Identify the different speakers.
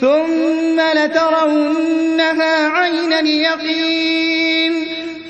Speaker 1: ثُمَّ لَتَرَوُنَّهَا عَيْنَ الْيَقِينِ